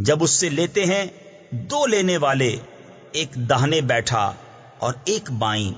जब उससे लेते हैं दो लेने वाले एक दाहने बैठा और एक बाई।